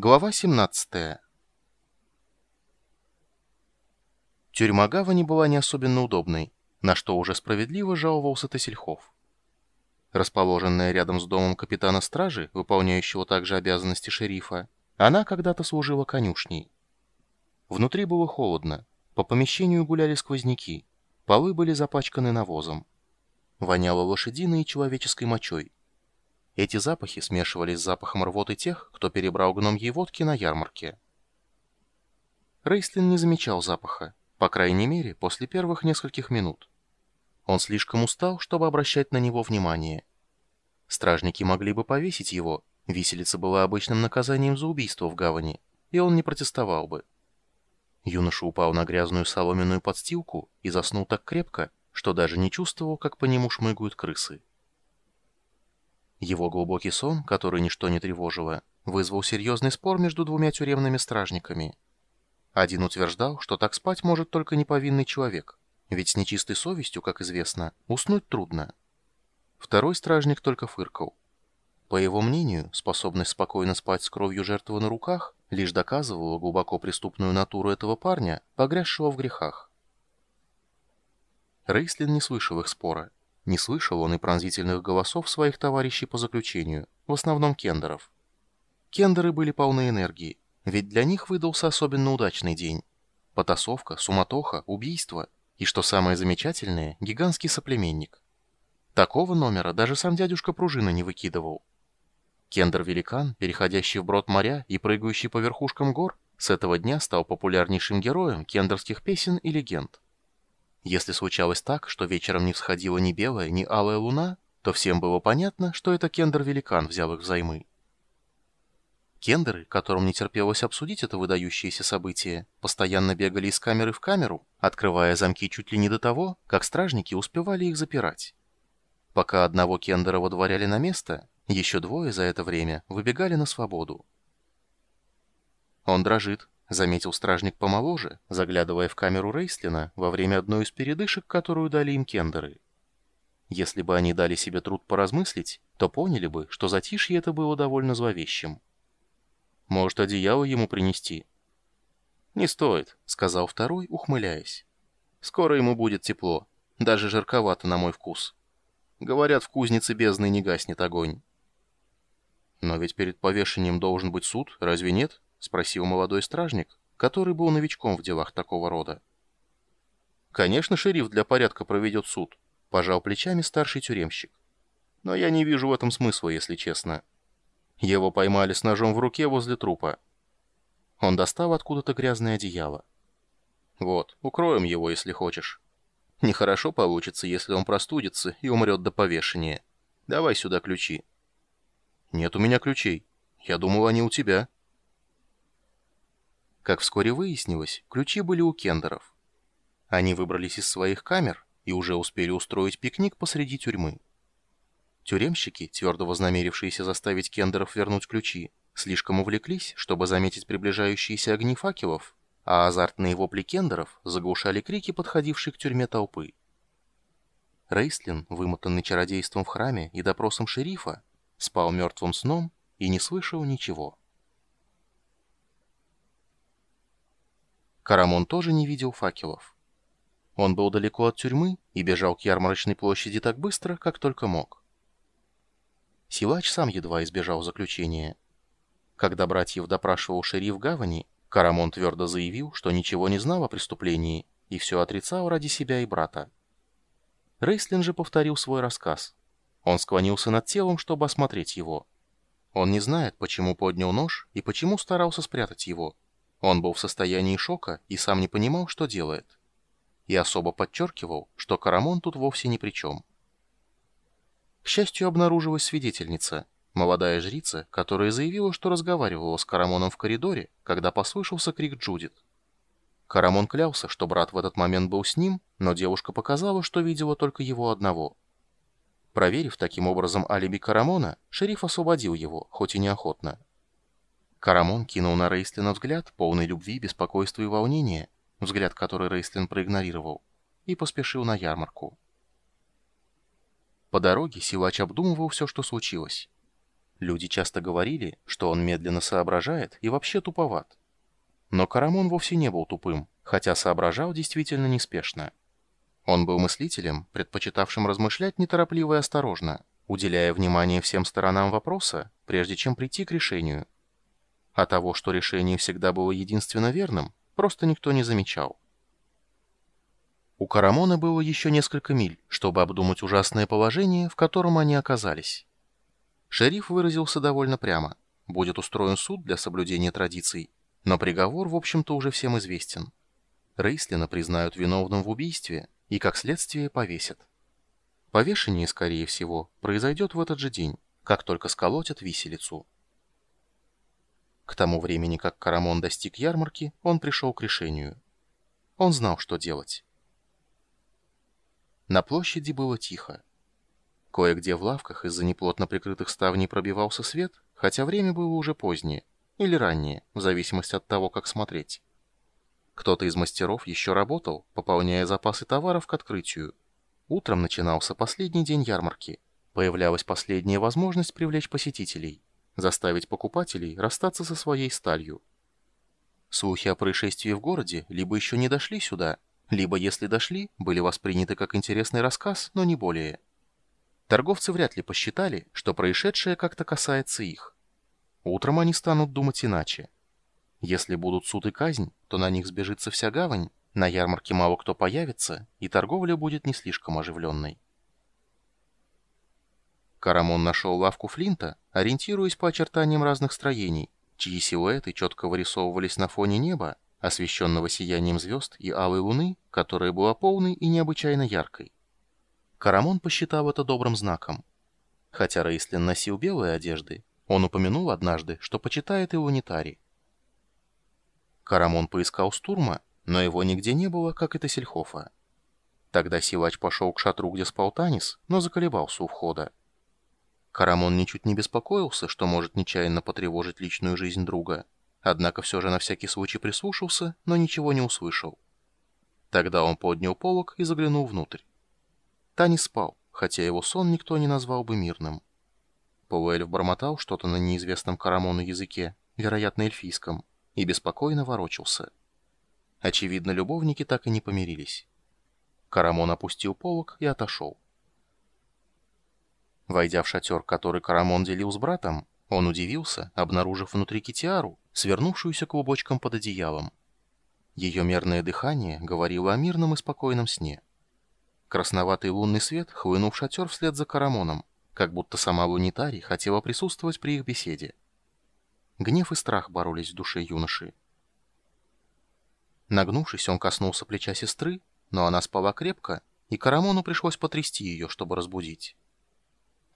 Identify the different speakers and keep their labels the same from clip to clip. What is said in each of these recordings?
Speaker 1: Глава 17 Тюрьма Гавани была не особенно удобной, на что уже справедливо жаловался Тесельхов. Расположенная рядом с домом капитана стражи, выполняющего также обязанности шерифа, она когда-то служила конюшней. Внутри было холодно, по помещению гуляли сквозняки, полы были запачканы навозом. Воняло лошадиной и человеческой мочой. Эти запахи смешивались с запахом рвоты тех, кто перебрал гномьей водки на ярмарке. Рейслин не замечал запаха, по крайней мере, после первых нескольких минут. Он слишком устал, чтобы обращать на него внимание. Стражники могли бы повесить его, виселица была обычным наказанием за убийство в гавани, и он не протестовал бы. Юноша упал на грязную соломенную подстилку и заснул так крепко, что даже не чувствовал, как по нему шмыгают крысы. Его глубокий сон, который ничто не тревожило, вызвал серьезный спор между двумя тюремными стражниками. Один утверждал, что так спать может только неповинный человек, ведь с нечистой совестью, как известно, уснуть трудно. Второй стражник только фыркал. По его мнению, способность спокойно спать с кровью жертвы на руках лишь доказывала глубоко преступную натуру этого парня, погрязшего в грехах. Рейслин не слышал их спора. Не слышал он и пронзительных голосов своих товарищей по заключению, в основном кендеров. Кендеры были полны энергии, ведь для них выдался особенно удачный день. Потасовка, суматоха, убийство и, что самое замечательное, гигантский соплеменник. Такого номера даже сам дядюшка пружина не выкидывал. Кендер-великан, переходящий в брод моря и прыгающий по верхушкам гор, с этого дня стал популярнейшим героем кендерских песен и легенд. Если случалось так, что вечером не всходила ни белая, ни алая луна, то всем было понятно, что это Кендер-великан взял их взаймы. Кендеры, которым не терпелось обсудить это выдающееся событие, постоянно бегали из камеры в камеру, открывая замки чуть ли не до того, как стражники успевали их запирать. Пока одного Кендера водворяли на место, еще двое за это время выбегали на свободу. Он дрожит, — заметил стражник помоложе, заглядывая в камеру Рейслина во время одной из передышек, которую дали им кендеры. Если бы они дали себе труд поразмыслить, то поняли бы, что затишье это было довольно зловещим. «Может, одеяло ему принести?» «Не стоит», — сказал второй, ухмыляясь. «Скоро ему будет тепло, даже жарковато на мой вкус. Говорят, в кузнице бездны не гаснет огонь». «Но ведь перед повешением должен быть суд, разве нет?» — спросил молодой стражник, который был новичком в делах такого рода. «Конечно, шериф для порядка проведет суд», — пожал плечами старший тюремщик. «Но я не вижу в этом смысла, если честно. Его поймали с ножом в руке возле трупа. Он достал откуда-то грязное одеяло. Вот, укроем его, если хочешь. Нехорошо получится, если он простудится и умрет до повешения. Давай сюда ключи». «Нет у меня ключей. Я думал, они у тебя». Как вскоре выяснилось, ключи были у кендеров. Они выбрались из своих камер и уже успели устроить пикник посреди тюрьмы. Тюремщики, твердо вознамерившиеся заставить кендеров вернуть ключи, слишком увлеклись, чтобы заметить приближающиеся огни факелов, а азартные вопли кендеров заглушали крики, подходившей к тюрьме толпы. Рейслин, вымотанный чародейством в храме и допросом шерифа, спал мертвым сном и не слышал ничего. Карамон тоже не видел факелов. Он был далеко от тюрьмы и бежал к ярмарочной площади так быстро, как только мог. Силач сам едва избежал заключения. Когда братьев допрашивал шериф Гавани, Карамон твердо заявил, что ничего не знал о преступлении и все отрицал ради себя и брата. Рейслин же повторил свой рассказ. Он склонился над телом, чтобы осмотреть его. Он не знает, почему поднял нож и почему старался спрятать его. Он был в состоянии шока и сам не понимал, что делает. И особо подчеркивал, что Карамон тут вовсе ни при чем. К счастью, обнаружилась свидетельница, молодая жрица, которая заявила, что разговаривала с Карамоном в коридоре, когда послышался крик Джудит. Карамон клялся, что брат в этот момент был с ним, но девушка показала, что видела только его одного. Проверив таким образом алиби Карамона, шериф освободил его, хоть и неохотно. Карамон кинул на Рейслина взгляд, полный любви, беспокойства и волнения, взгляд, который Рейслин проигнорировал, и поспешил на ярмарку. По дороге силач обдумывал все, что случилось. Люди часто говорили, что он медленно соображает и вообще туповат. Но Карамон вовсе не был тупым, хотя соображал действительно неспешно. Он был мыслителем, предпочитавшим размышлять неторопливо и осторожно, уделяя внимание всем сторонам вопроса, прежде чем прийти к решению. А того, что решение всегда было единственно верным, просто никто не замечал. У Карамона было еще несколько миль, чтобы обдумать ужасное положение, в котором они оказались. Шериф выразился довольно прямо. Будет устроен суд для соблюдения традиций, но приговор, в общем-то, уже всем известен. Рейслина признают виновным в убийстве и, как следствие, повесят. Повешение, скорее всего, произойдет в этот же день, как только сколотят виселицу. К тому времени, как Карамон достиг ярмарки, он пришел к решению. Он знал, что делать. На площади было тихо. Кое-где в лавках из-за неплотно прикрытых ставней пробивался свет, хотя время было уже позднее, или раннее, в зависимости от того, как смотреть. Кто-то из мастеров еще работал, пополняя запасы товаров к открытию. Утром начинался последний день ярмарки. Появлялась последняя возможность привлечь посетителей, заставить покупателей расстаться со своей сталью. Слухи о происшествии в городе либо еще не дошли сюда, либо, если дошли, были восприняты как интересный рассказ, но не более. Торговцы вряд ли посчитали, что происшедшее как-то касается их. Утром они станут думать иначе. Если будут суд и казнь, то на них сбежится вся гавань, на ярмарке мало кто появится, и торговля будет не слишком оживленной. Карамон нашел лавку Флинта, ориентируясь по очертаниям разных строений, чьи силуэты четко вырисовывались на фоне неба, освещенного сиянием звезд и алой луны, которая была полной и необычайно яркой. Карамон посчитал это добрым знаком. Хотя Рейслин носил белые одежды, он упомянул однажды, что почитает и лунитари. Карамон поискал Стурма, но его нигде не было, как и Тассельхофа. Тогда силач пошел к шатру, где спал Танис, но заколебался у входа. Карамон ничуть не беспокоился, что может нечаянно потревожить личную жизнь друга, однако все же на всякий случай прислушался, но ничего не услышал. Тогда он поднял полог и заглянул внутрь. Тани спал, хотя его сон никто не назвал бы мирным. Пауэльф бормотал что-то на неизвестном Карамону языке, вероятно, эльфийском, и беспокойно ворочался. Очевидно, любовники так и не помирились. Карамон опустил полог и отошел. Войдя в шатер, который Карамон делил с братом, он удивился, обнаружив внутри китиару, свернувшуюся клубочком под одеялом. Ее мерное дыхание говорило о мирном и спокойном сне. Красноватый лунный свет хлынул в шатер вслед за Карамоном, как будто сама Лунитарий хотела присутствовать при их беседе. Гнев и страх боролись в душе юноши. Нагнувшись, он коснулся плеча сестры, но она спала крепко, и Карамону пришлось потрясти ее, чтобы разбудить.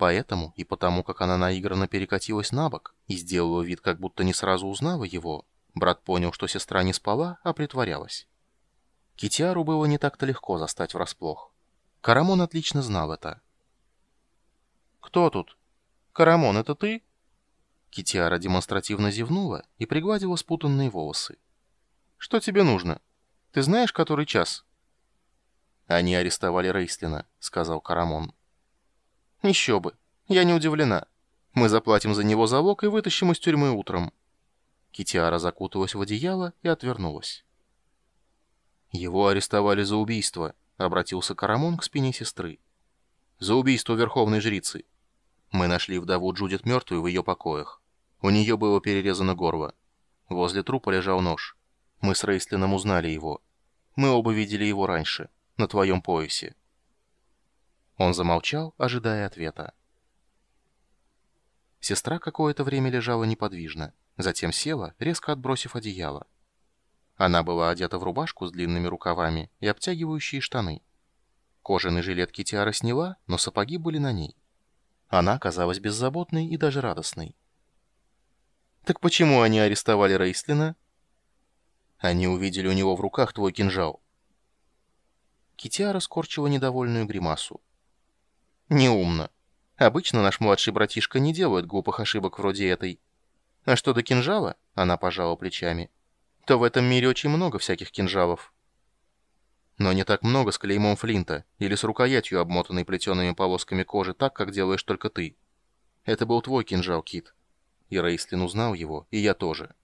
Speaker 1: Поэтому и потому, как она наигранно перекатилась на бок и сделала вид, как будто не сразу узнала его, брат понял, что сестра не спала, а притворялась. Китиару было не так-то легко застать врасплох. Карамон отлично знал это. «Кто тут? Карамон, это ты?» Китиара демонстративно зевнула и пригладила спутанные волосы. «Что тебе нужно? Ты знаешь, который час?» «Они арестовали Рейслина», — сказал Карамон. «Еще бы. Я не удивлена. Мы заплатим за него залог и вытащим из тюрьмы утром». Китиара закуталась в одеяло и отвернулась. «Его арестовали за убийство», обратился Карамон к спине сестры. «За убийство верховной жрицы. Мы нашли вдову Джудит мертвой в ее покоях. У нее было перерезано горло. Возле трупа лежал нож. Мы с Рейстлином узнали его. Мы оба видели его раньше, на твоем поясе». Он замолчал, ожидая ответа. Сестра какое-то время лежала неподвижно, затем села, резко отбросив одеяло. Она была одета в рубашку с длинными рукавами и обтягивающие штаны. Кожаный жилет Китиара сняла, но сапоги были на ней. Она казалась беззаботной и даже радостной. «Так почему они арестовали Рейслина?» «Они увидели у него в руках твой кинжал». Китиара скорчила недовольную гримасу. «Неумно. Обычно наш младший братишка не делает глупых ошибок вроде этой. А что до кинжала?» — она пожала плечами то в этом мире очень много всяких кинжалов. Но не так много с клеймом Флинта или с рукоятью, обмотанной плетеными полосками кожи так, как делаешь только ты. Это был твой кинжал, Кит». И Рейстлин узнал его, и я тоже.